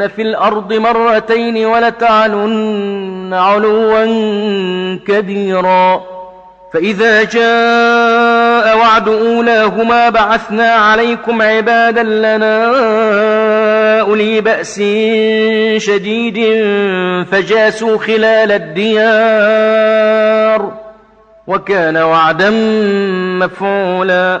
لتعثرن في الأرض مرتين ولتعلن علوا كبيرا. فإذا جاء وعد أولاهما بعثنا عليكم عبادا لنا أولي بأس شديد فجاسوا خلال الديار وكان وعدا مفعولا.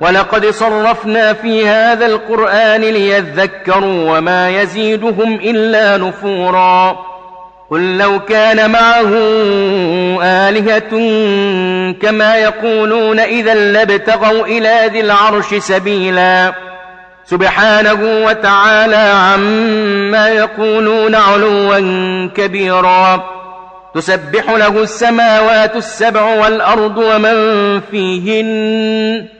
ولقد صرفنا في هذا القرآن ليذكروا وما يزيدهم إلا نفورا. قل لو كان معه آلهة كما يقولون إذا لابتغوا إلى ذي العرش سبيلا. سبحانه وتعالى عما يقولون علوا كبيرا. تسبح له السماوات السبع والأرض ومن فيهن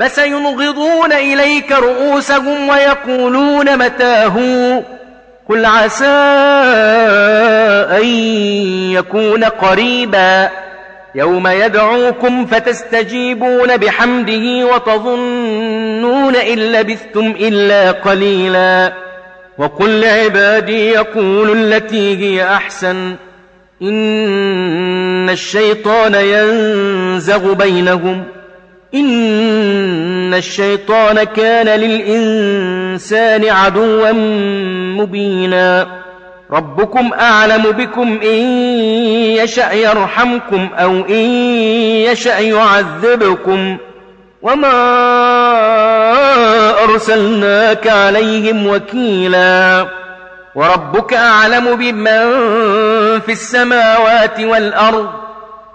فسينغضون إليك رؤوسهم ويقولون متاه. قل عسى أن يكون قريبا. يوم يدعوكم فتستجيبون بحمده وتظنون إن لبثتم إلا قليلا. وقل لعبادي يقول التي هي أحسن. إن الشيطان ينزغ بينهم. إن الشيطان كان للإنسان عدوا مبينا. ربكم أعلم بكم إن يشاء يرحمكم أو إن يشاء يعذبكم. وما أرسلناك عليهم وكيلا. وربك أعلم بمن في السماوات والأرض.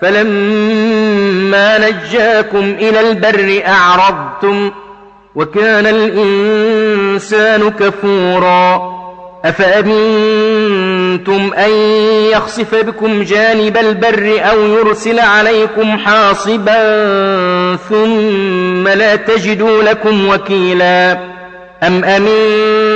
فلما نجاكم إلى البر أعرضتم وكان الإنسان كفورا أفأمنتم أن يخصف بكم جانب البر أو يرسل عليكم حاصبا ثم لا تجدوا لكم وكيلا أم أمنتم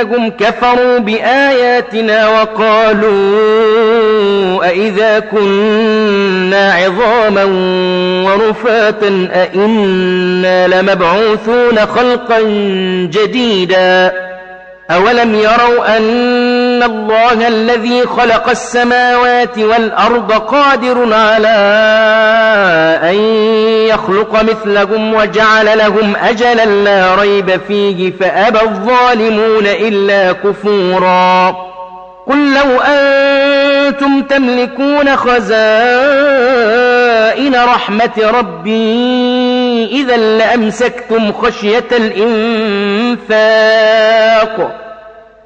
أنهم كفروا بآياتنا وقالوا أئذا كنا عظاما ورفاتا أئنا لمبعوثون خلقا جديدا أولم يروا أن ان الله الذي خلق السماوات والارض قادر على ان يخلق مثلهم وجعل لهم اجلا لا ريب فيه فابى الظالمون الا كفورا قل لو أنتم تملكون خزائن رحمه ربي اذا لامسكتم خشيه الانفاق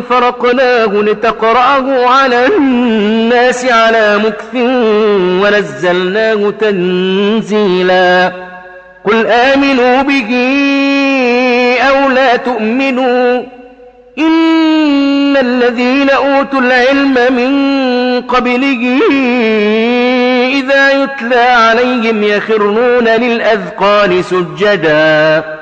فرقناه لتقرأه على الناس على مكث ونزلناه تنزيلا قل آمنوا به أو لا تؤمنوا إن الذين أوتوا العلم من قبله إذا يتلى عليهم يخرون للأذقان سجداً